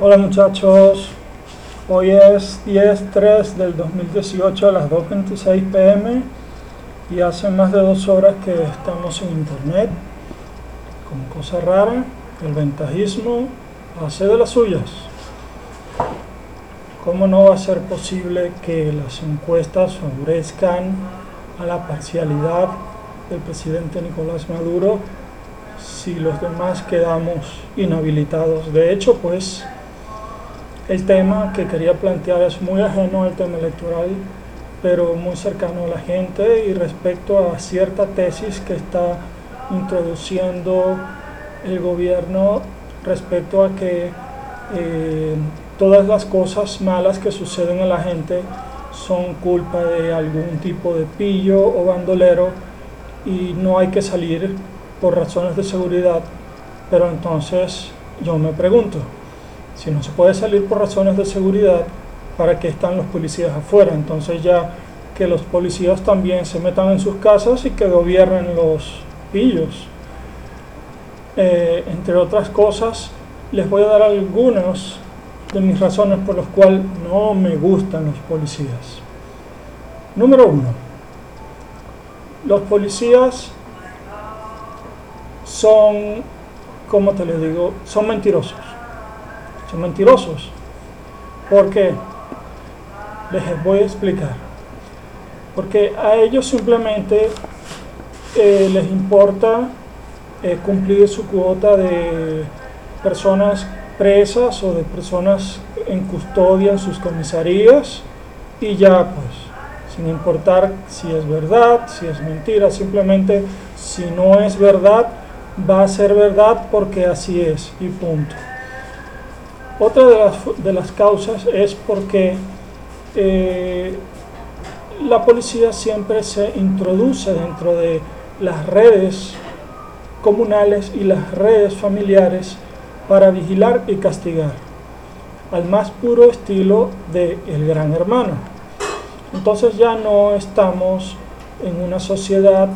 Hola muchachos, hoy es 10-3 del 2018 a las 2.26 pm y hace más de dos horas que estamos en internet con cosa rara, el ventajismo hace de las suyas. ¿Cómo no va a ser posible que las encuestas favorezcan a la parcialidad del presidente Nicolás Maduro si los demás quedamos inhabilitados? De hecho, pues el tema que quería plantear es muy ajeno al tema electoral, pero muy cercano a la gente y respecto a cierta tesis que está introduciendo el gobierno respecto a que eh, todas las cosas malas que suceden a la gente son culpa de algún tipo de pillo o bandolero y no hay que salir por razones de seguridad. Pero entonces yo me pregunto, si no se puede salir por razones de seguridad, ¿para qué están los policías afuera? Entonces ya que los policías también se metan en sus casas y que gobiernen los pillos. Eh, entre otras cosas, les voy a dar algunas de mis razones por las cuales no me gustan los policías. Número uno, los policías son, como te les digo, son mentirosos son mentirosos. ¿Por qué? Les voy a explicar. Porque a ellos simplemente eh, les importa eh, cumplir su cuota de personas presas o de personas en custodia en sus comisarías y ya pues, sin importar si es verdad, si es mentira, simplemente si no es verdad, va a ser verdad porque así es y punto. Otra de las, de las causas es porque eh, la policía siempre se introduce dentro de las redes comunales y las redes familiares para vigilar y castigar, al más puro estilo de el gran hermano. Entonces ya no estamos en una sociedad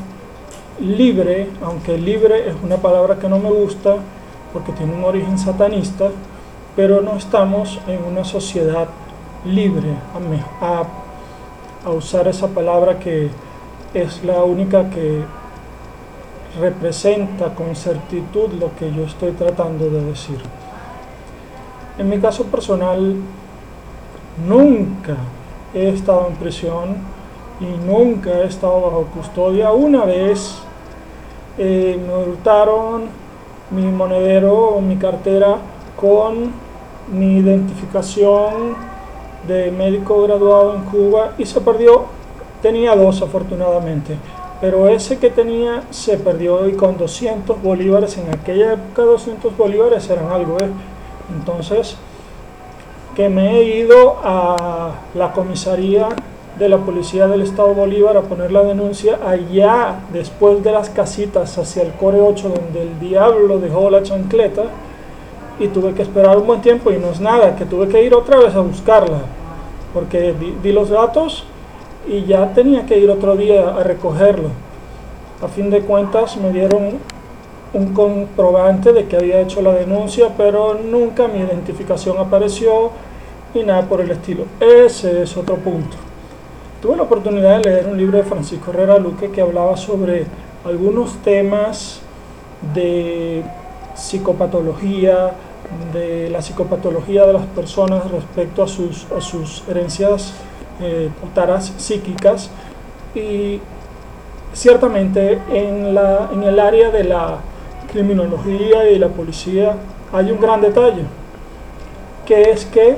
libre, aunque libre es una palabra que no me gusta porque tiene un origen satanista, pero no estamos en una sociedad libre, a, a, usar esa palabra que es la única que representa con certitud lo que yo estoy tratando de decir. En mi caso personal, nunca he estado en prisión y nunca he estado bajo custodia. Una vez eh, me hurtaron mi monedero o mi cartera con mi identificación de médico graduado en Cuba y se perdió. Tenía dos afortunadamente, pero ese que tenía se perdió y con 200 bolívares, en aquella época 200 bolívares eran algo. ¿eh? Entonces, que me he ido a la comisaría de la Policía del Estado Bolívar a poner la denuncia allá después de las casitas hacia el Core 8 donde el diablo dejó la chancleta y tuve que esperar un buen tiempo y no es nada, que tuve que ir otra vez a buscarla, porque di, los datos y ya tenía que ir otro día a recogerlo. A fin de cuentas me dieron un comprobante de que había hecho la denuncia, pero nunca mi identificación apareció y nada por el estilo. Ese es otro punto. Tuve la oportunidad de leer un libro de Francisco Herrera Luque que hablaba sobre algunos temas de psicopatología, de la psicopatología de las personas respecto a sus, a sus herencias eh, taras psíquicas. Y ciertamente en, la, en el área de la criminología y la policía hay un gran detalle, que es que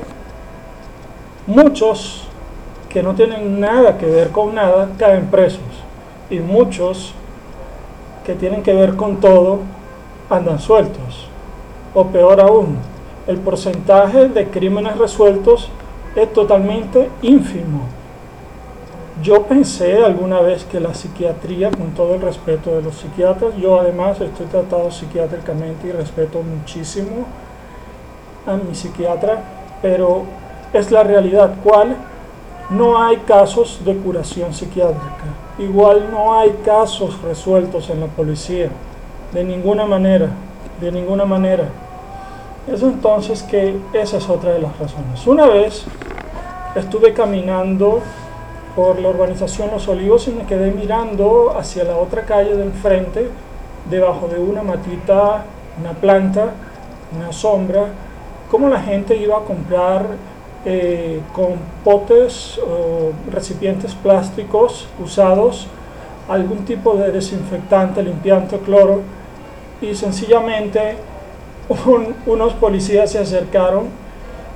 muchos que no tienen nada que ver con nada caen presos. Y muchos que tienen que ver con todo andan sueltos. O peor aún, el porcentaje de crímenes resueltos es totalmente ínfimo. Yo pensé alguna vez que la psiquiatría, con todo el respeto de los psiquiatras, yo además estoy tratado psiquiátricamente y respeto muchísimo a mi psiquiatra, pero es la realidad. ¿Cuál? No hay casos de curación psiquiátrica. Igual no hay casos resueltos en la policía. De ninguna manera, de ninguna manera. Es entonces que esa es otra de las razones. Una vez estuve caminando por la urbanización Los Olivos y me quedé mirando hacia la otra calle del frente, debajo de una matita, una planta, una sombra, cómo la gente iba a comprar eh, con potes o recipientes plásticos usados algún tipo de desinfectante, limpiante, cloro, y sencillamente unos policías se acercaron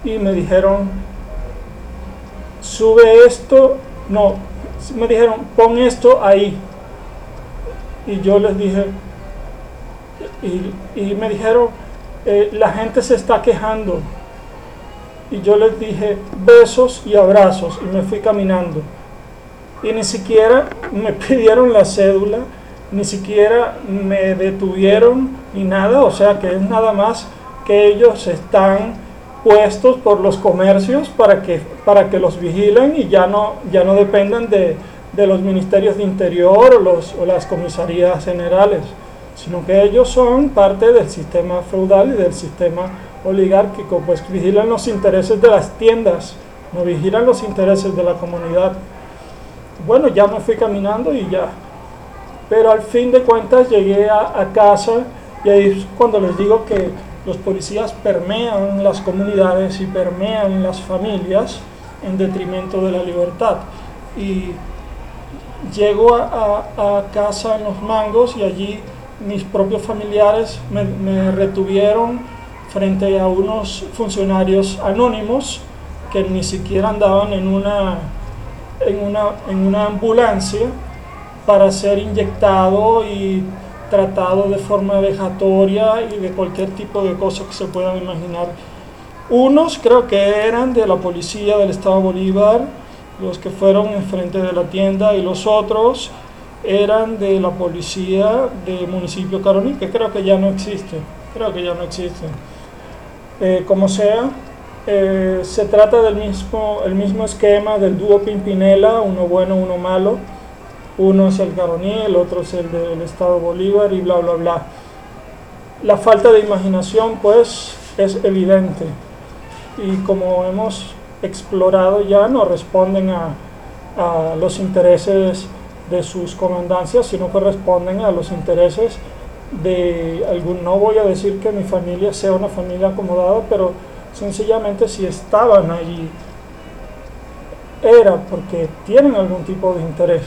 y me dijeron, sube esto, no, me dijeron, pon esto ahí. Y yo les dije, y, me dijeron, eh, la gente se está quejando, y yo les dije besos y abrazos y me fui caminando. Y ni siquiera me pidieron la cédula, ni siquiera me detuvieron ni nada, o sea que es nada más que ellos están puestos por los comercios para que, para que los vigilen y ya no, ya no dependan de, de los ministerios de interior o, los, o las comisarías generales, sino que ellos son parte del sistema feudal y del sistema oligárquico, pues vigilan los intereses de las tiendas, no vigilan los intereses de la comunidad. Bueno, ya me fui caminando y ya. Pero al fin de cuentas llegué a, casa y ahí es cuando les digo que los policías permean las comunidades y permean las familias en detrimento de la libertad. Y llego a, casa en los mangos y allí mis propios familiares me, me retuvieron frente a unos funcionarios anónimos que ni siquiera andaban en una, en una, en una ambulancia para ser inyectado y tratado de forma vejatoria y de cualquier tipo de cosa que se puedan imaginar. Unos creo que eran de la policía del Estado Bolívar, los que fueron enfrente de la tienda, y los otros eran de la policía del municipio Caroní, que creo que ya no existe, creo que ya no existe. Eh, como sea, eh, se trata del mismo, el mismo esquema del dúo Pimpinela, uno bueno, uno malo. Uno es el Garoní, el otro es el del Estado Bolívar y bla, bla, bla. La falta de imaginación, pues, es evidente. Y como hemos explorado ya, no responden a, a los intereses de sus comandancias, sino que responden a los intereses de algún, no voy a decir que mi familia sea una familia acomodada, pero sencillamente si estaban allí era porque tienen algún tipo de interés,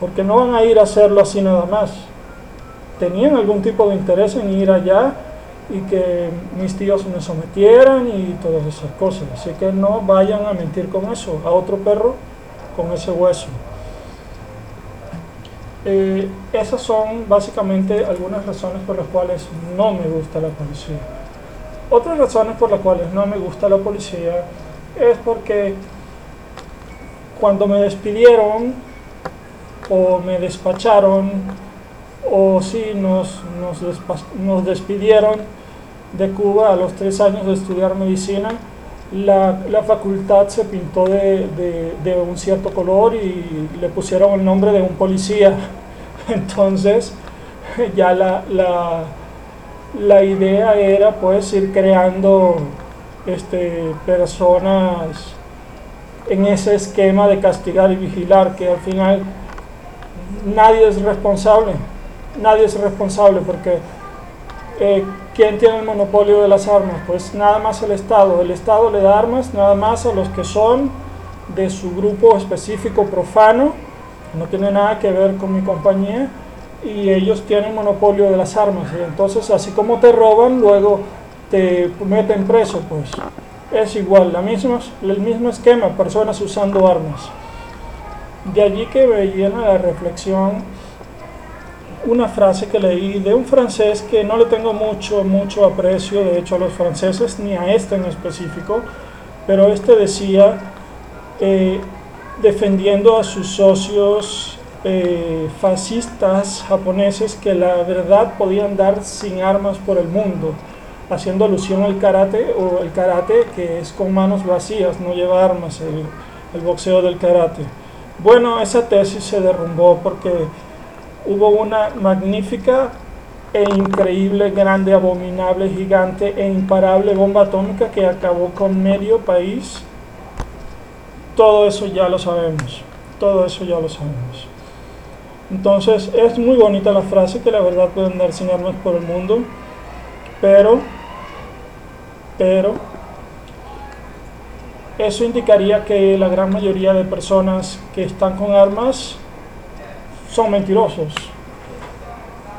porque no van a ir a hacerlo así nada más. Tenían algún tipo de interés en ir allá y que mis tíos me sometieran y todas esas cosas. Así que no vayan a mentir con eso, a otro perro con ese hueso. Eh, esas son básicamente algunas razones por las cuales no me gusta la policía. Otras razones por las cuales no me gusta la policía es porque cuando me despidieron o me despacharon o si nos, nos, despidieron de Cuba a los tres años de estudiar medicina, la, facultad se pintó de, un cierto color y le pusieron el nombre de un policía. Entonces, ya la, la, idea era pues ir creando este, personas en ese esquema de castigar y vigilar, que al final nadie es responsable, nadie es responsable porque eh, ¿quién tiene el monopolio de las armas? Pues nada más el Estado. El Estado le da armas nada más a los que son de su grupo específico profano, no tiene nada que ver con mi compañía, y ellos tienen monopolio de las armas. Y entonces, así como te roban, luego te meten preso, pues es igual, la misma, el mismo esquema, personas usando armas. De allí que me llena la reflexión una frase que leí de un francés que no le tengo mucho, mucho aprecio, de hecho, a los franceses, ni a este en específico, pero este decía, eh, defendiendo a sus socios eh, fascistas japoneses que la verdad podían dar sin armas por el mundo, haciendo alusión al karate, o el karate que es con manos vacías, no lleva armas, el boxeo del karate. Bueno, esa tesis se derrumbó porque hubo una magnífica e increíble, grande, abominable, gigante e imparable bomba atómica que acabó con medio país. Todo eso ya lo sabemos. Todo eso ya lo sabemos. Entonces es muy bonita la frase que la verdad pueden dar sin armas por el mundo, pero, pero, eso indicaría que la gran mayoría de personas que están con armas son mentirosos.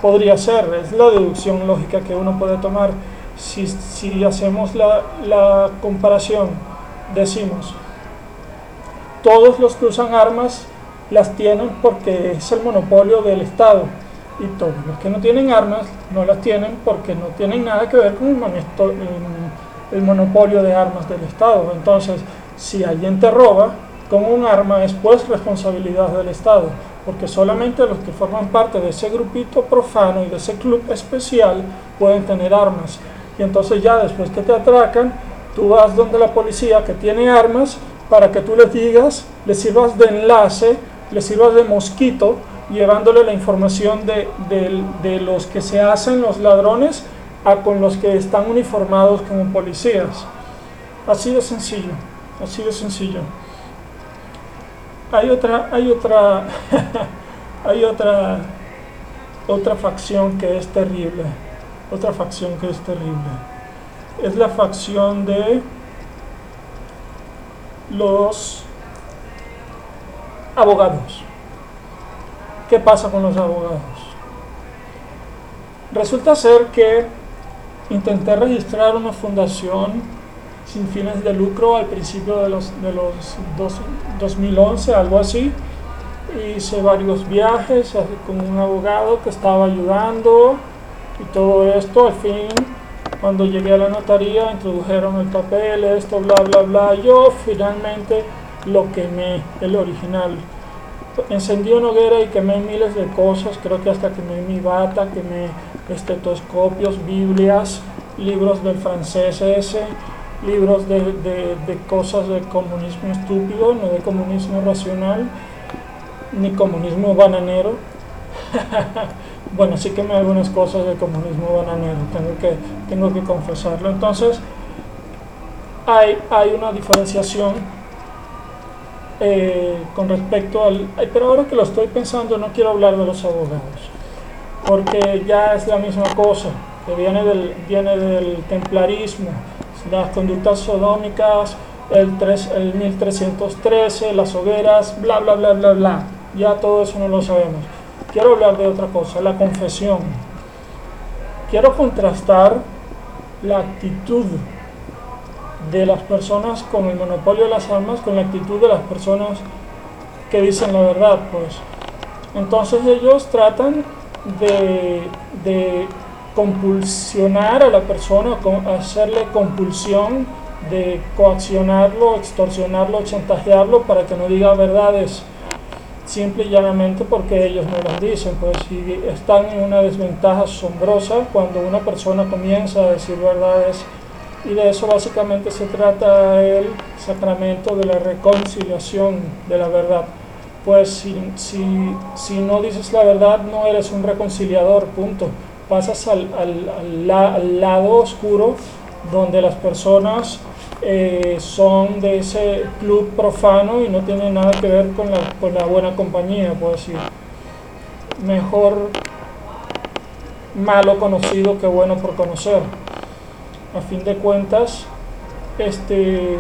Podría ser, es la deducción lógica que uno puede tomar. Si, hacemos la, la comparación, decimos, todos los que usan armas las tienen porque es el monopolio del Estado y todos los que no tienen armas no las tienen porque no tienen nada que ver con el, monopolio de armas del Estado. Entonces, si alguien te roba con un arma es pues responsabilidad del Estado, porque solamente los que forman parte de ese grupito profano y de ese club especial pueden tener armas. Y entonces ya después que te atracan, tú vas donde la policía que tiene armas para que tú les digas, les sirvas de enlace le sirva de mosquito llevándole la información de, de, los que se hacen los ladrones a con los que están uniformados como policías. Así de sencillo, así de sencillo. Hay otra, hay otra, hay otra, otra facción que es terrible, otra facción que es terrible. Es la facción de los abogados. ¿Qué pasa con los abogados? Resulta ser que intenté registrar una fundación sin fines de lucro al principio de los, de los 2011, algo así. Hice varios viajes con un abogado que estaba ayudando y todo esto. Al fin, cuando llegué a la notaría, introdujeron el papel, esto, bla, bla, bla. Yo finalmente lo quemé, el original. Encendí una hoguera y quemé miles de cosas, creo que hasta quemé mi bata, quemé estetoscopios, biblias, libros del francés ese, libros de, de, cosas de comunismo estúpido, no de comunismo racional, ni comunismo bananero. bueno, sí quemé algunas cosas de comunismo bananero, tengo que, tengo que confesarlo. Entonces, hay, hay una diferenciación eh, con respecto al... Pero ahora que lo estoy pensando no quiero hablar de los abogados, porque ya es la misma cosa, que viene del, viene del templarismo, las conductas sodómicas, el, 3, el 1313, las hogueras, bla, bla, bla, bla, bla. Ya todo eso no lo sabemos. Quiero hablar de otra cosa, la confesión. Quiero contrastar la actitud de las personas con el monopolio de las armas con la actitud de las personas que dicen la verdad, pues. Entonces ellos tratan de, de compulsionar a la persona, hacerle compulsión, de coaccionarlo, extorsionarlo, chantajearlo para que no diga verdades, simple y llanamente porque ellos no las dicen, pues si están en una desventaja asombrosa cuando una persona comienza a decir verdades y de eso básicamente se trata el sacramento de la reconciliación de la verdad. Pues si, si, si no dices la verdad no eres un reconciliador, punto. Pasas al, al, al, lado oscuro donde las personas eh, son de ese club profano y no tienen nada que ver con la, con la buena compañía, puedo decir. Mejor malo conocido que bueno por conocer a fin de cuentas, este,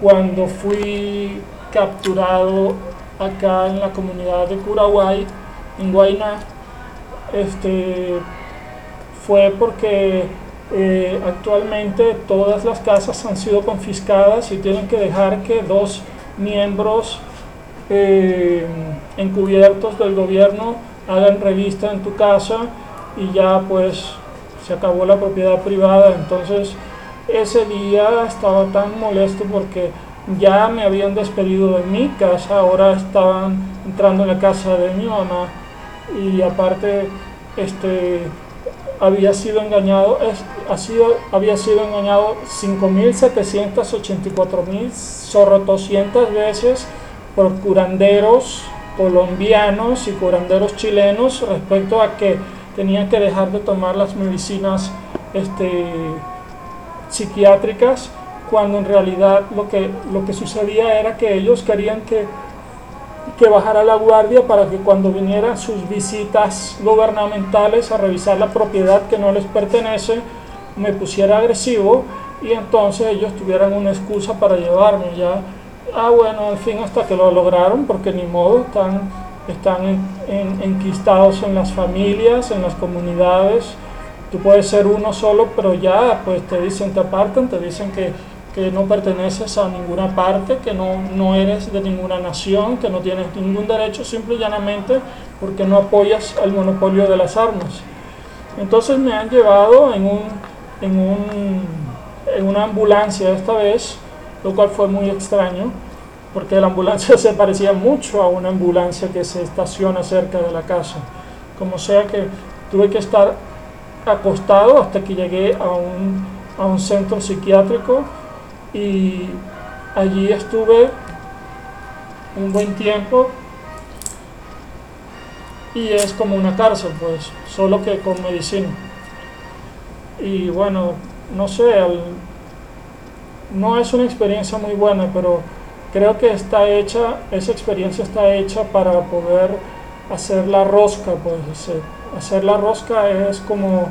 cuando fui capturado acá en la comunidad de Curaguay, en Guayna, este, fue porque eh, actualmente todas las casas han sido confiscadas y tienen que dejar que dos miembros eh, encubiertos del gobierno hagan revista en tu casa y ya pues se acabó la propiedad privada, entonces ese día estaba tan molesto porque ya me habían despedido de mi casa, ahora estaban entrando en la casa de mi mamá. Y aparte este había sido engañado, es, ha sido, había sido engañado 5.784.000 zorrotoscientas veces por curanderos colombianos y curanderos chilenos respecto a que tenía que dejar de tomar las medicinas este, psiquiátricas cuando en realidad lo que, lo que sucedía era que ellos querían que, que bajara la guardia para que cuando vinieran sus visitas gubernamentales a revisar la propiedad que no les pertenece, me pusiera agresivo y entonces ellos tuvieran una excusa para llevarme ya. Ah, bueno, al fin hasta que lo lograron, porque ni modo, están, están enquistados en las familias, en las comunidades. Tú puedes ser uno solo, pero ya pues te dicen, te apartan, te dicen que que no perteneces a ninguna parte, que no, no eres de ninguna nación, que no tienes ningún derecho, simple y llanamente porque no apoyas al monopolio de las armas. Entonces me han llevado en, un, en, un, en una ambulancia esta vez, lo cual fue muy extraño, porque la ambulancia se parecía mucho a una ambulancia que se estaciona cerca de la casa. Como sea que tuve que estar acostado hasta que llegué a un, a un centro psiquiátrico y allí estuve un buen tiempo y es como una cárcel, pues, solo que con medicina. Y bueno, no sé, no es una experiencia muy buena, pero creo que está hecha, esa experiencia está hecha para poder hacer la rosca, pues, hacer, la rosca es como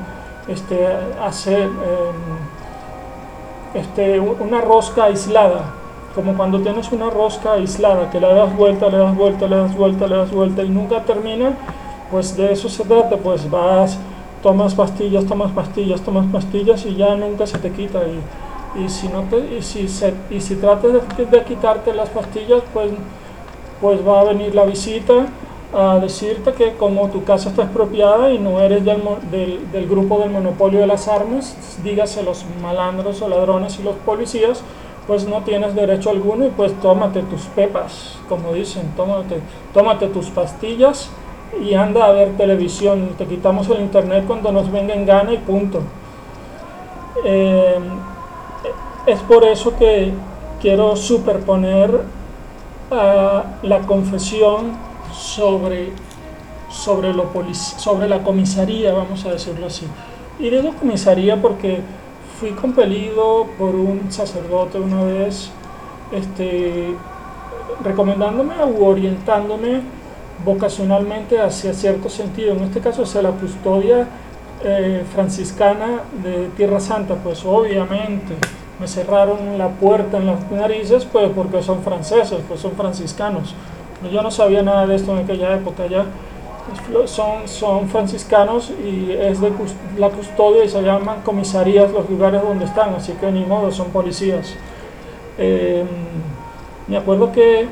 este, hacer... Em, este, una rosca aislada, como cuando tienes una rosca aislada, que le das vuelta, le das vuelta, le das vuelta, le das vuelta y nunca termina, pues de eso se trata, pues vas, tomas pastillas, tomas pastillas, tomas pastillas y ya nunca se te quita. Y, y si, no te, y si, se, y si tratas de, de quitarte las pastillas, pues, pues va a venir la visita a decirte que como tu casa está expropiada y no eres del, del, del, grupo del monopolio de las armas, dígase los malandros o ladrones y los policías, pues no tienes derecho alguno y pues tómate tus pepas, como dicen, tómate, tómate tus pastillas y anda a ver televisión, te quitamos el internet cuando nos venga en gana y punto. Eh, es por eso que quiero superponer a la confesión sobre, sobre, sobre la comisaría, vamos a decirlo así. Y digo comisaría porque fui compelido por un sacerdote una vez, este, recomendándome o orientándome vocacionalmente hacia cierto sentido, en este caso hacia la custodia eh, franciscana de Tierra Santa, pues obviamente me cerraron la puerta en las narices, pues porque son franceses, pues son franciscanos. Yo no sabía nada de esto en aquella época. Son, son franciscanos y es de la custodia y se llaman comisarías los lugares donde están, así que ni modo, son policías. Em, me acuerdo que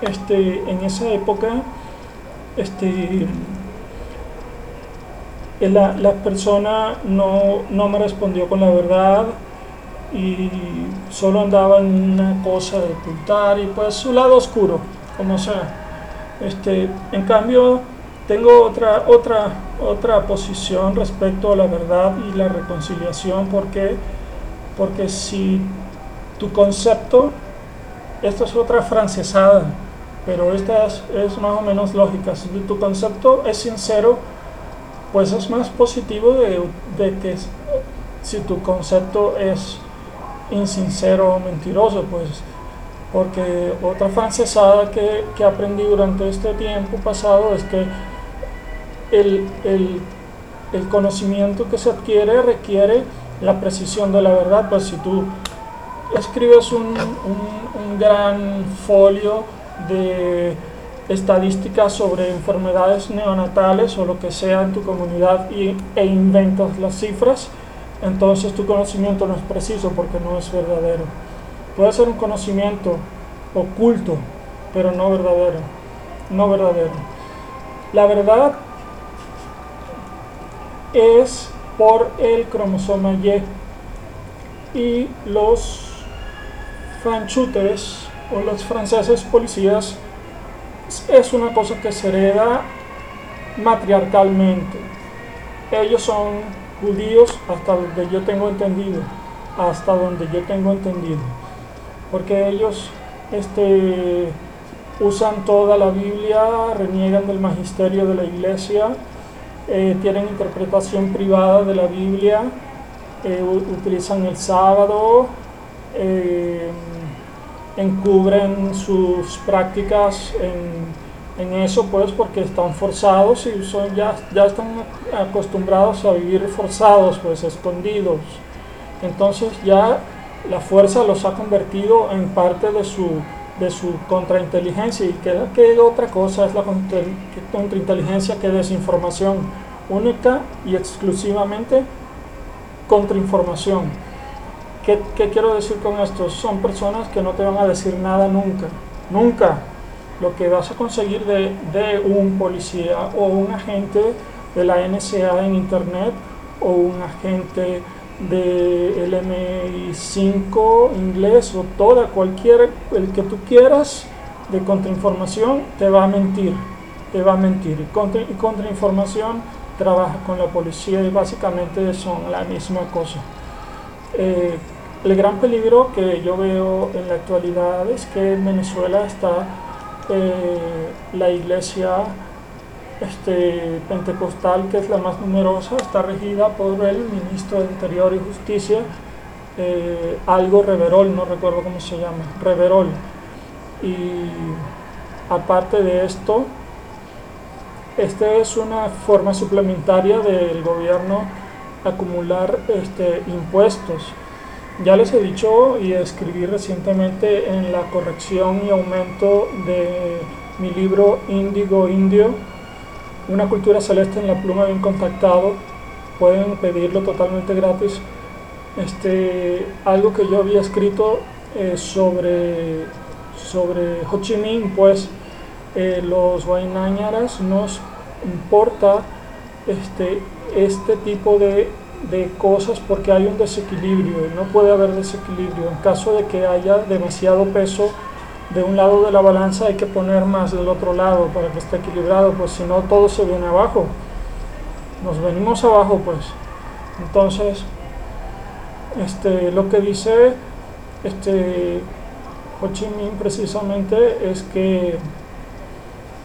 este, en esa época este, la, la persona no, no me respondió con la verdad y solo andaba en una cosa de ocultar y pues su lado oscuro, como sea. Este, en cambio, tengo otra, otra, otra posición respecto a la verdad y la reconciliación, porque, porque si tu concepto, esto es otra francesada, pero esta es, más o menos lógica, si tu concepto es sincero, pues es más positivo de que si tu concepto es insincero o mentiroso, pues, porque otra francesada que, que aprendí durante este tiempo pasado es que el, el, el, conocimiento que se adquiere requiere la precisión de la verdad, pues si tú escribes un, un, un gran folio de estadísticas sobre enfermedades neonatales o lo que sea en tu comunidad y, e inventas las cifras, entonces tu conocimiento no es preciso porque no es verdadero. Puede ser un conocimiento oculto, pero no verdadero. No verdadero. La verdad es por el cromosoma Y y los franchutes o los franceses policías es una cosa que se hereda matriarcalmente. Ellos son judíos hasta donde yo tengo entendido, hasta donde yo tengo entendido, porque ellos este, usan toda la Biblia, reniegan del magisterio de la iglesia, eh, tienen interpretación privada de la Biblia, eh, utilizan el sábado, eh, encubren sus prácticas en, en, eso, pues porque están forzados y son, ya, ya están acostumbrados a vivir forzados, pues escondidos. Entonces ya la fuerza los ha convertido en parte de su, de su contrainteligencia y que, otra cosa es la contrainteligencia que desinformación única y exclusivamente contrainformación. ¿Qué, ¿Qué quiero decir con esto? Son personas que no te van a decir nada nunca, nunca. Lo que vas a conseguir de, de un policía o un agente de la NSA en internet o un agente de LMI5 inglés o toda, cualquier, el que tú quieras de contrainformación, te va a mentir, te va a mentir. Y, contra, y contrainformación trabaja con la policía y básicamente son la misma cosa. Eh, el gran peligro que yo veo en la actualidad es que en Venezuela está eh, la iglesia este, pentecostal, que es la más numerosa, está regida por el ministro de Interior y Justicia, eh, algo Reverol, no recuerdo cómo se llama, Reverol. Y aparte de esto, esta es una forma suplementaria del gobierno acumular este, impuestos. Ya les he dicho y escribí recientemente en la corrección y aumento de mi libro Índigo Indio, una cultura celeste en la pluma bien contactado. Pueden pedirlo totalmente gratis. Este, algo que yo había escrito eh, sobre, sobre Ho Chi Minh, pues eh, los Wainañaras nos importa este, este tipo de, de cosas porque hay un desequilibrio, no puede haber desequilibrio. En caso de que haya demasiado peso, de un lado de la balanza hay que poner más del otro lado para que esté equilibrado, pues si no todo se viene abajo. Nos venimos abajo, pues. Entonces, este, lo que dice este, Ho Chi Minh precisamente es que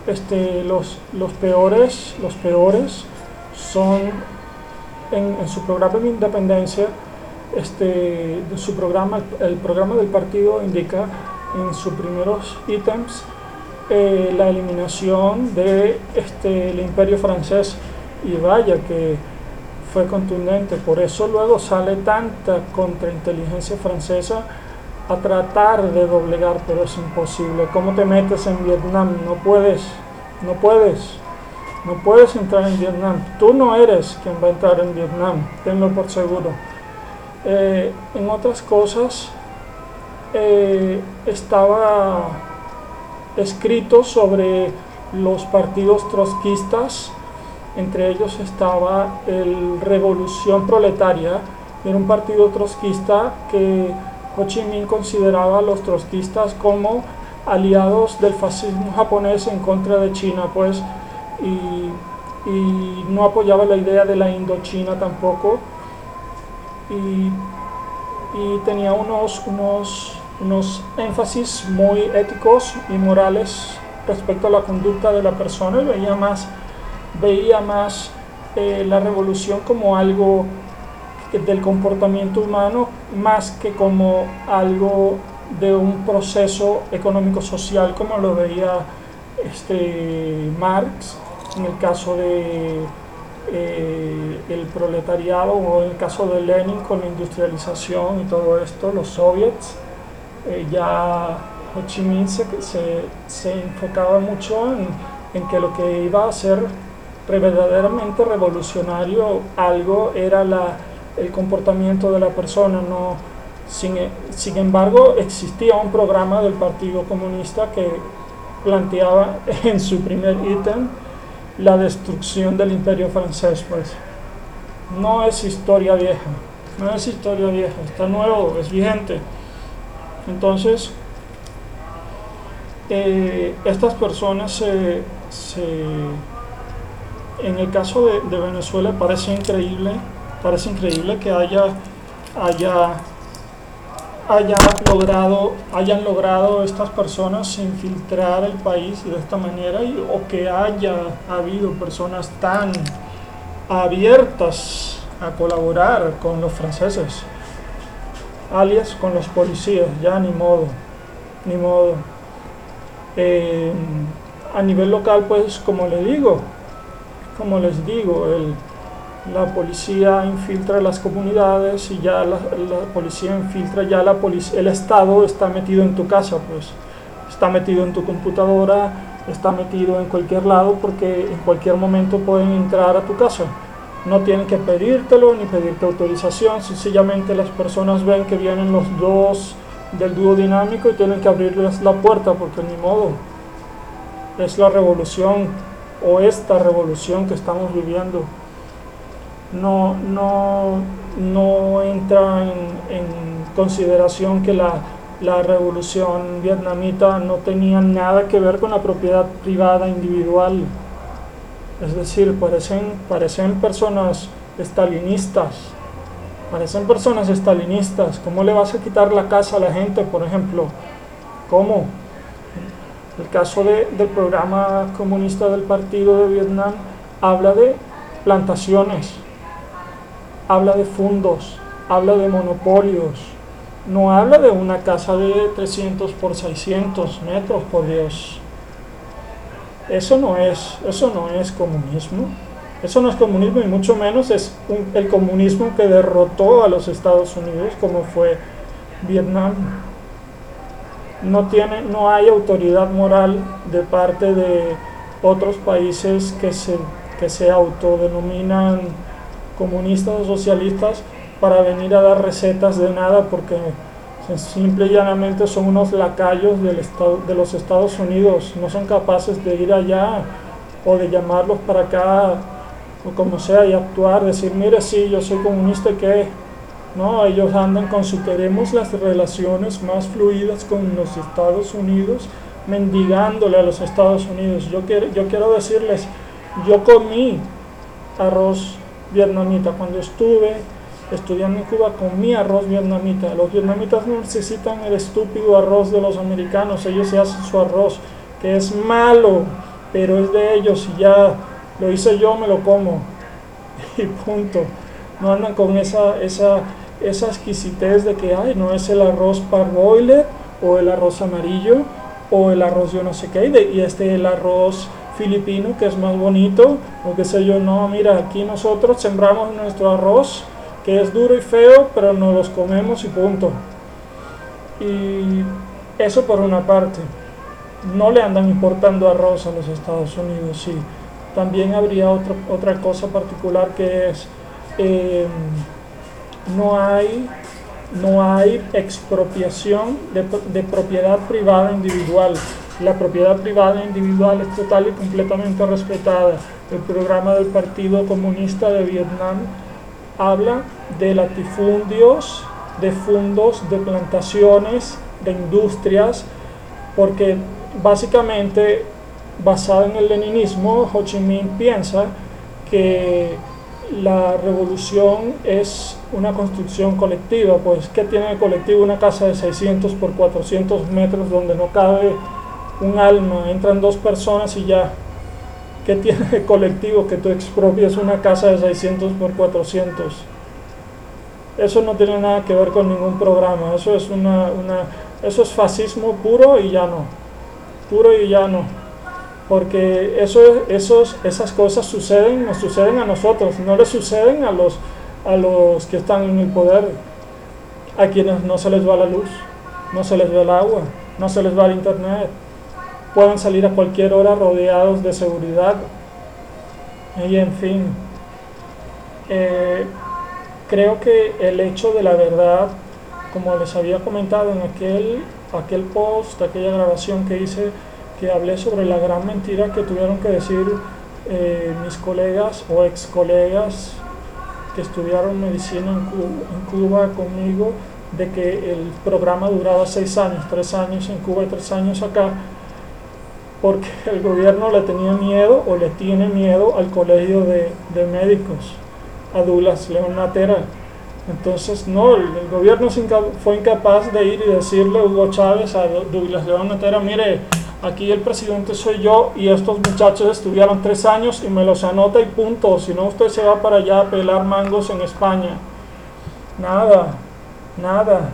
este, los, los peores, los peores son en, en su programa de independencia, este, su programa, el programa del partido indica en sus primeros ítems eh, la eliminación de este, imperio francés y vaya que fue contundente, por eso luego sale tanta contrainteligencia francesa a tratar de doblegar, pero es imposible. ¿Cómo te metes en Vietnam? No puedes, no puedes, no puedes entrar en Vietnam. Tú no eres quien va a entrar en Vietnam, tenlo por seguro. Eh, en otras cosas, eh, estaba escrito sobre los partidos trotskistas, entre ellos estaba el Revolución Proletaria, era un partido trotskista que Ho Chi Minh consideraba a los trotskistas como aliados del fascismo japonés en contra de China, pues, y, y no apoyaba la idea de la Indochina tampoco, y, y tenía unos, unos unos énfasis muy éticos y morales respecto a la conducta de la persona. Y veía más, veía más eh, la revolución como algo del comportamiento humano más que como algo de un proceso económico-social como lo veía este, Marx en el caso de eh, el proletariado o en el caso de Lenin con la industrialización y todo esto, los soviets eh, ya Ho Chi Minh se, se, enfocaba mucho en, en, que lo que iba a ser verdaderamente revolucionario algo era la, el comportamiento de la persona. No, sin, sin embargo, existía un programa del Partido Comunista que planteaba en su primer ítem la destrucción del imperio francés. Pues no es historia vieja, no es historia vieja, está nuevo, es vigente. Entonces, eh, estas personas se, en el caso de, Venezuela parece increíble, parece increíble que haya, haya haya logrado, hayan logrado estas personas infiltrar el país de esta manera o que haya habido personas tan abiertas a colaborar con los franceses, alias con los policías, ya ni modo, ni modo. Eh, a nivel local, pues como le digo, como les digo, el, la policía infiltra las comunidades y ya la, policía infiltra ya la policía, el Estado está metido en tu casa, pues está metido en tu computadora, está metido en cualquier lado porque en cualquier momento pueden entrar a tu casa. No tienen que pedírtelo ni pedirte autorización, sencillamente las personas ven que vienen los dos del dúo dinámico y tienen que abrirles la puerta porque ni modo. Es la revolución o esta revolución que estamos viviendo no, no, no entra en, consideración que la, la, revolución vietnamita no tenía nada que ver con la propiedad privada individual. Es decir, parecen, parecen personas estalinistas. Parecen personas estalinistas. ¿Cómo le vas a quitar la casa a la gente, por ejemplo? ¿Cómo? El caso de, del programa comunista del Partido de Vietnam habla de plantaciones habla de fondos, habla de monopolios, no habla de una casa de 300 por 600 metros, por Dios. Eso no es, eso no es comunismo. Eso no es comunismo y mucho menos es el comunismo que derrotó a los Estados Unidos como fue Vietnam. No, tiene, no hay autoridad moral de parte de otros países que se, que se autodenominan comunistas o socialistas para venir a dar recetas de nada porque simple y llanamente son unos lacayos del estado, de los Estados Unidos, no son capaces de ir allá o de llamarlos para acá o como sea y actuar, decir, mire, sí, yo soy comunista, que no, ellos andan con su queremos las relaciones más fluidas con los Estados Unidos, mendigándole a los Estados Unidos. Yo quiero, yo quiero decirles, yo comí arroz vietnamita. Cuando estuve estudiando en Cuba comí arroz vietnamita. Los vietnamitas no necesitan el estúpido arroz de los americanos, ellos se hacen su arroz, que es malo, pero es de ellos y ya lo hice yo, me lo como. Y punto. No andan con esa, esa, esa exquisitez de que, ay, no es el arroz parboiler o el arroz amarillo o el arroz yo no sé qué, y este el arroz filipino que es más bonito, o qué sé yo, no, mira, aquí nosotros sembramos nuestro arroz, que es duro y feo, pero nos los comemos y punto. Y eso por una parte, no le andan importando arroz a los Estados Unidos, sí. También habría otra, otra cosa particular que es, em, no hay no hay expropiación de, de propiedad privada individual la propiedad privada individual es total y completamente respetada. El programa del Partido Comunista de Vietnam habla de latifundios, de fondos, de plantaciones, de industrias, porque básicamente basado en el leninismo, Ho Chi Minh piensa que la revolución es una construcción colectiva, pues ¿qué tiene de colectivo una casa de 600 por 400 metros donde no cabe un alma, entran dos personas y ya. ¿Qué tiene de colectivo que tú expropias una casa de 600 por 400? Eso no tiene nada que ver con ningún programa, eso es, una, una, eso es fascismo puro y ya no, puro y ya no. Porque eso, esos, esas cosas suceden, nos suceden a nosotros, no le suceden a los, a los que están en el poder, a quienes no se les va la luz, no se les va el agua, no se les va el internet, puedan salir a cualquier hora rodeados de seguridad. Y en fin, eh, creo que el hecho de la verdad, como les había comentado en aquel, aquel post, aquella grabación que hice, que hablé sobre la gran mentira que tuvieron que decir eh, mis colegas o ex colegas que estudiaron medicina en Cuba, en Cuba, conmigo, de que el programa duraba seis años, tres años en Cuba y tres años acá, porque el gobierno le tenía miedo o le tiene miedo al colegio de, médicos, a Douglas León Natera. Entonces, no, el, gobierno fue incapaz de ir y decirle a Hugo Chávez, a Douglas León Matera, mire, aquí el presidente soy yo y estos muchachos estudiaron tres años y me los anota y punto, si no usted se va para allá a pelar mangos en España. Nada, nada.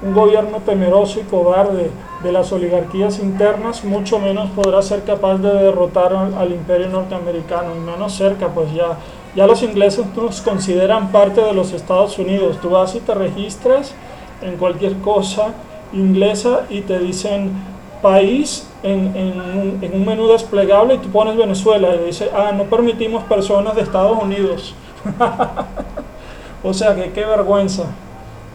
Un gobierno temeroso y cobarde de las oligarquías internas, mucho menos podrá ser capaz de derrotar al, imperio norteamericano, y menos cerca, pues ya, ya los ingleses nos consideran parte de los Estados Unidos. Tú vas y te registras en cualquier cosa inglesa y te dicen país en, en, en un menú desplegable y tú pones Venezuela y dice, ah, no permitimos personas de Estados Unidos. o sea que qué vergüenza,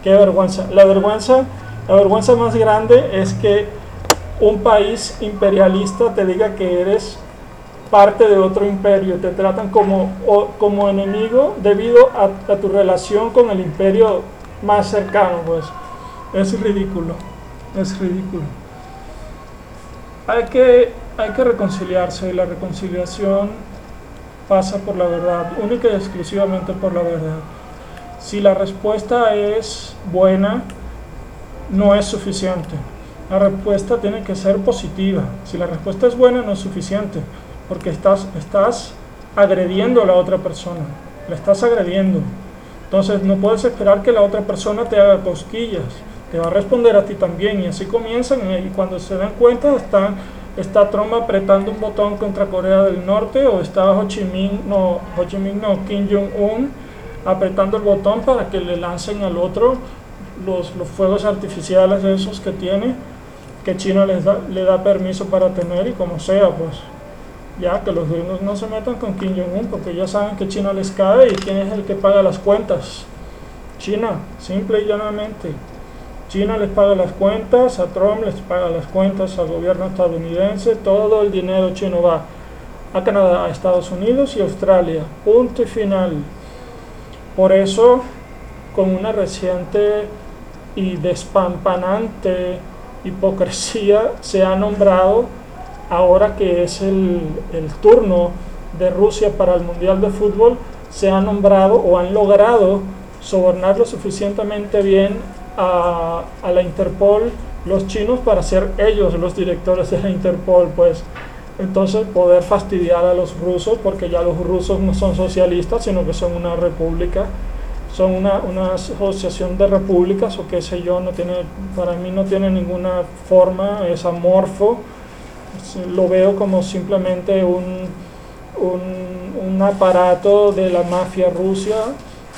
qué vergüenza. La vergüenza la vergüenza más grande es que un país imperialista te diga que eres parte de otro imperio, te tratan como, como enemigo debido a, tu relación con el imperio más cercano, pues es ridículo, es ridículo. Hay que, hay que reconciliarse y la reconciliación pasa por la verdad, única y exclusivamente por la verdad. Si la respuesta es buena, no es suficiente. La respuesta tiene que ser positiva. Si la respuesta es buena, no es suficiente, porque estás, estás agrediendo a la otra persona. La estás agrediendo. Entonces no puedes esperar que la otra persona te haga cosquillas. Te va a responder a ti también. Y así comienzan. Y cuando se dan cuenta, están, está Trump apretando un botón contra Corea del Norte o está Ho Chi Minh, no, Ho Chi Minh no, Kim Jong-un apretando el botón para que le lancen al otro los, los fuegos artificiales esos que tiene, que China les da, le da permiso para tener y como sea, pues ya que los gringos no se metan con Kim Jong-un porque ya saben que China les cae y quién es el que paga las cuentas. China, simple y llanamente. China les paga las cuentas, a Trump les paga las cuentas, al gobierno estadounidense, todo el dinero chino va a Canadá, a Estados Unidos y Australia. Punto y final. Por eso, con una reciente y despampanante hipocresía se ha nombrado, ahora que es el, turno de Rusia para el Mundial de Fútbol, se ha nombrado o han logrado sobornar lo suficientemente bien a, a, la Interpol los chinos para ser ellos los directores de la Interpol, pues. Entonces poder fastidiar a los rusos, porque ya los rusos no son socialistas, sino que son una república son una, una, asociación de repúblicas o qué sé yo, no tiene, para mí no tiene ninguna forma, es amorfo, lo veo como simplemente un, un, un aparato de la mafia rusa,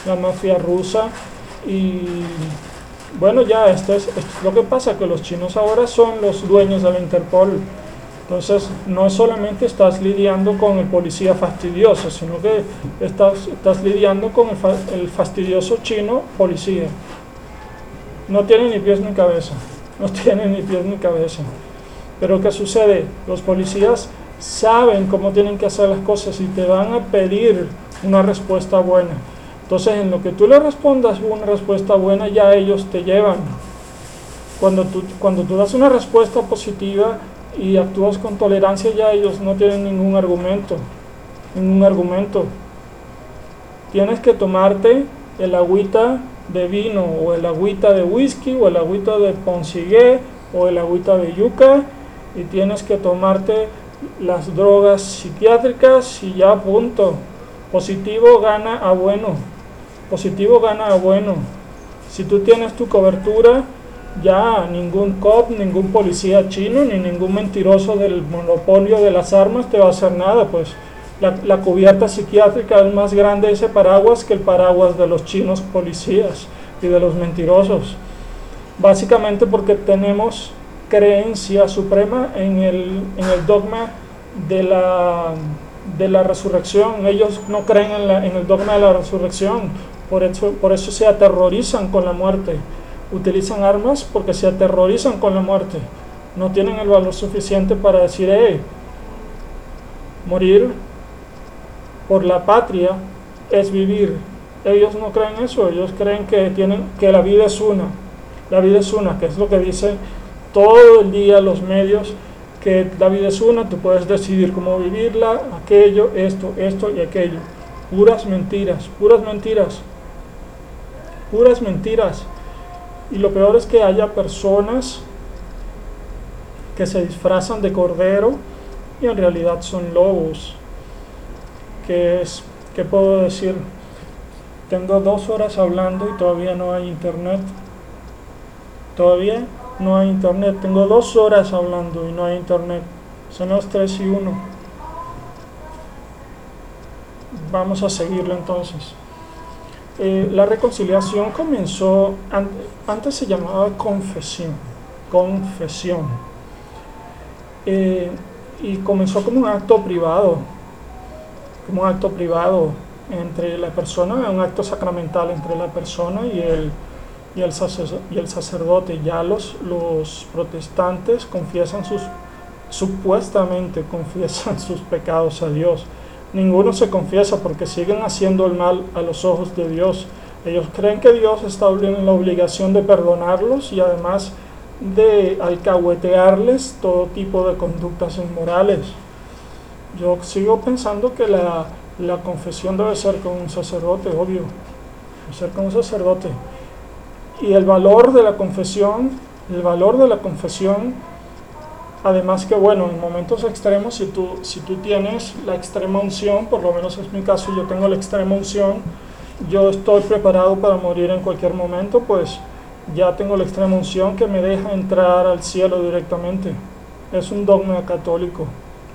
la mafia rusa y bueno ya esto es, esto es lo que pasa, que los chinos ahora son los dueños de la Interpol entonces, no solamente estás lidiando con el policía fastidioso, sino que estás, estás lidiando con el, fastidioso chino policía. No tiene ni pies ni cabeza, no tiene ni pies ni cabeza. Pero ¿qué sucede? Los policías saben cómo tienen que hacer las cosas y te van a pedir una respuesta buena. Entonces, en lo que tú le respondas una respuesta buena, ya ellos te llevan. Cuando tú, cuando tú das una respuesta positiva, y actúas con tolerancia ya ellos no tienen ningún argumento, ningún argumento. Tienes que tomarte el agüita de vino o el agüita de whisky o el agüita de poncigué o el agüita de yuca y tienes que tomarte las drogas psiquiátricas y ya punto. Positivo gana a bueno. Positivo gana a bueno. Si tú tienes tu cobertura, ya ningún cop, ningún policía chino, ni ningún mentiroso del monopolio de las armas te va a hacer nada, pues la, cubierta psiquiátrica es más grande ese paraguas que el paraguas de los chinos policías y de los mentirosos. Básicamente porque tenemos creencia suprema en el, en el dogma de la, de la resurrección. Ellos no creen en, en el dogma de la resurrección, por eso, por eso se aterrorizan con la muerte utilizan armas porque se aterrorizan con la muerte. No tienen el valor suficiente para decir, morir por la patria es vivir. Ellos no creen eso, ellos creen que, tienen, que la vida es una. La vida es una, que es lo que dicen todo el día los medios, que la vida es una, tú puedes decidir cómo vivirla, aquello, esto, esto y aquello. puras mentiras, puras mentiras, puras mentiras. Y lo peor es que haya personas que se disfrazan de cordero y en realidad son lobos. ¿Qué es? ¿Qué puedo decir? Tengo dos horas hablando y todavía no hay internet. Todavía no hay internet. Tengo dos horas hablando y no hay internet. Son las 3 y 1. Vamos a seguirlo entonces. Eh, la reconciliación comenzó, antes se llamaba confesión, confesión. Eh, y comenzó como un acto privado, como un acto privado entre la persona, un acto sacramental entre la persona y el, y el, y el sacerdote. Ya los, los protestantes confiesan sus, supuestamente confiesan sus pecados a Dios Ninguno se confiesa porque siguen haciendo el mal a los ojos de Dios. Ellos creen que Dios está en la obligación de perdonarlos y además de alcahuetearles todo tipo de conductas inmorales. Yo sigo pensando que la, la confesión debe ser con un sacerdote, obvio, debe ser con un sacerdote. Y el valor de la confesión, el valor de la confesión Además que bueno, en momentos extremos, si tú, si tú tienes la extrema unción, por lo menos es mi caso, yo tengo la extrema unción, yo estoy preparado para morir en cualquier momento, pues ya tengo la extrema unción que me deja entrar al cielo directamente. Es un dogma católico.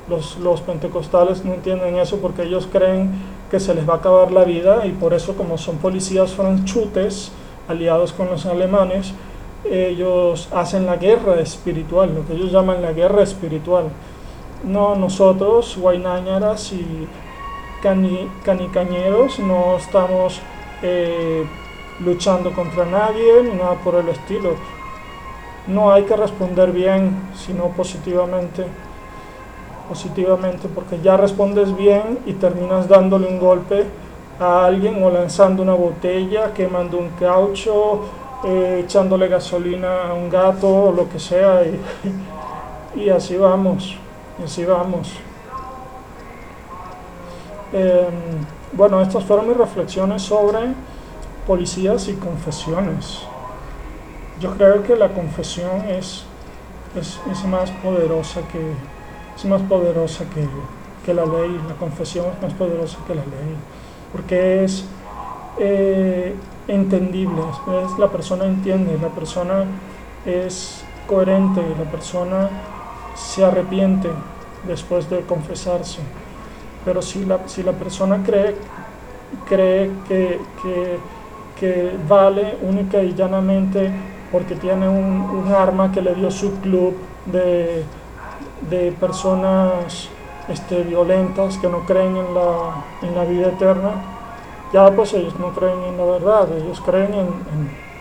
Los, los pentecostales no entienden eso porque ellos creen que se les va a acabar la vida y por eso como son policías franchutes aliados con los alemanes, ellos hacen la guerra espiritual, lo que ellos llaman la guerra espiritual. No, nosotros, guaynáñaras y canicañeros, no estamos eh, luchando contra nadie ni nada por el estilo. No hay que responder bien, sino positivamente. Positivamente, porque ya respondes bien y terminas dándole un golpe a alguien o lanzando una botella, quemando un caucho, eh, echándole gasolina a un gato o lo que sea y, así vamos, y así vamos. Em, bueno, estas fueron mis reflexiones sobre policías y confesiones. Yo creo que la confesión es, es, más poderosa que es más poderosa que, que, la ley. La confesión es más poderosa que la ley. Porque es eh, entendible, es, la persona entiende, la persona es coherente, la persona se arrepiente después de confesarse. Pero si la, si la persona cree, cree que, que, vale única y llanamente porque tiene un, un, arma que le dio su club de, de personas este, violentas que no creen en la, en la vida eterna, ya pues ellos no creen en la verdad, ellos creen en,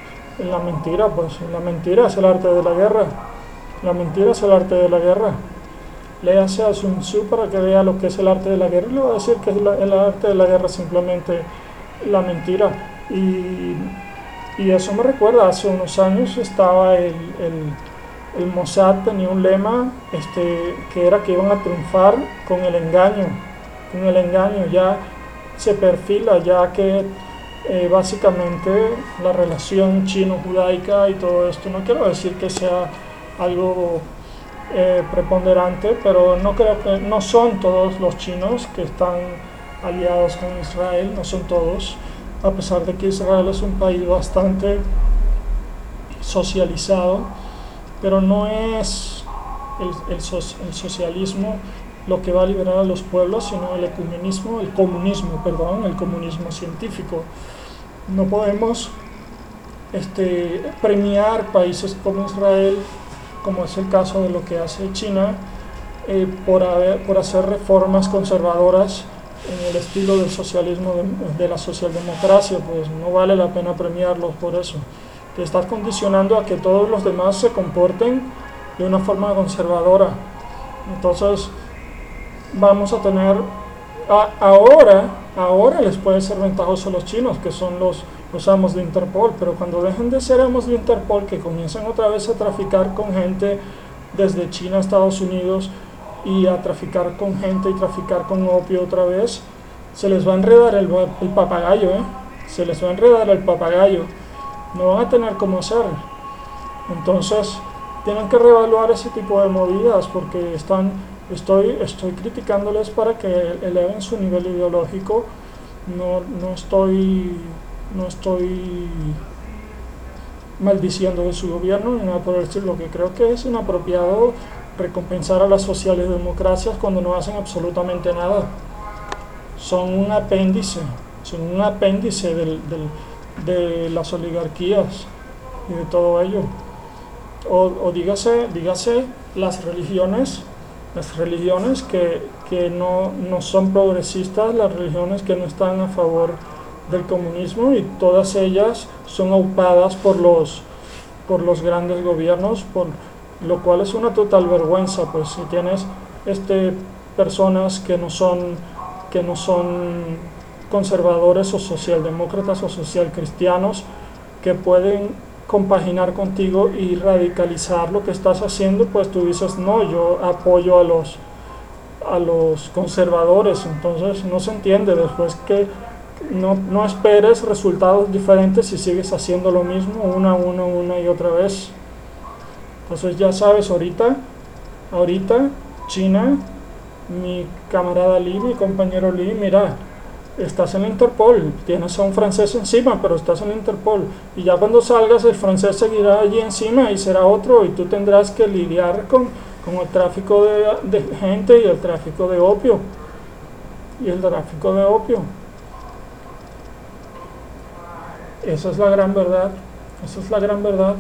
la mentira, pues la mentira es el arte de la guerra, la mentira es el arte de la guerra. Léase a Sun Tzu para que vea lo que es el arte de la guerra y le va a decir que el arte de la guerra es simplemente la mentira. Y, eso me recuerda, hace unos años estaba el, el, el Mossad, tenía un lema este, que era que iban a triunfar con el engaño, con el engaño. Ya se perfila ya que eh, básicamente la relación chino-judaica y todo esto, no quiero decir que sea algo eh, preponderante, pero no creo que no son todos los chinos que están aliados con Israel, no son todos, a pesar de que Israel es un país bastante socializado, pero no es el, el socialismo lo que va a liberar a los pueblos, sino el ecumenismo, el comunismo, perdón, el comunismo científico. No podemos este, premiar países como Israel, como es el caso de lo que hace China, eh, por, haber, por hacer reformas conservadoras en el estilo del socialismo, de, de, la socialdemocracia, pues no vale la pena premiarlos por eso. Te estás condicionando a que todos los demás se comporten de una forma conservadora. Entonces, vamos a tener, ahora, ahora les puede ser ventajoso a los chinos, que son los, los amos de Interpol, pero cuando dejen de ser amos de Interpol, que comiencen otra vez a traficar con gente desde China a Estados Unidos y a traficar con gente y traficar con opio otra vez, se les va a enredar el, el papagayo, ¿eh? se les va a enredar el papagayo, no van a tener cómo hacer. Entonces, tienen que reevaluar ese tipo de movidas porque están, estoy, estoy criticándoles para que eleven su nivel ideológico, no, no estoy, no estoy maldiciendo de su gobierno ni nada por decirlo, que creo que es inapropiado recompensar a las sociales democracias cuando no hacen absolutamente nada. Son un apéndice, son un apéndice del, de las oligarquías y de todo ello. O, o, dígase, dígase las religiones, las religiones que, que no, no son progresistas, las religiones que no están a favor del comunismo y todas ellas son aupadas por los, por los grandes gobiernos, por, lo cual es una total vergüenza, pues si tienes este, personas que no son, que no son conservadores o socialdemócratas o socialcristianos que pueden compaginar contigo y radicalizar lo que estás haciendo, pues tú dices, no, yo apoyo a los, a los conservadores, entonces no se entiende después que no, no esperes resultados diferentes si sigues haciendo lo mismo una, una, una y otra vez. Entonces ya sabes, ahorita, ahorita, China, mi camarada Lee, mi compañero Lee, mira, estás en Interpol, tienes a un francés encima, pero estás en Interpol. Y ya cuando salgas, el francés seguirá allí encima y será otro, y tú tendrás que lidiar con, con el tráfico de, de gente y el tráfico de opio. Y el tráfico de opio. Esa es la gran verdad. Esa es la gran verdad.